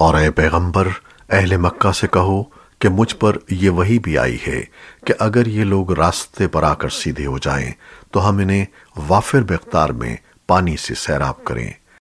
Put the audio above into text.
اور اے پیغمبر، اہل مکہ سے کہو کہ مجھ پر یہ وہی بھی آئی ہے کہ اگر یہ لوگ راستے پر آ کر سیدھے ہو جائیں تو ہم انہیں وافر مقدار میں پانی سے سیراب کریں۔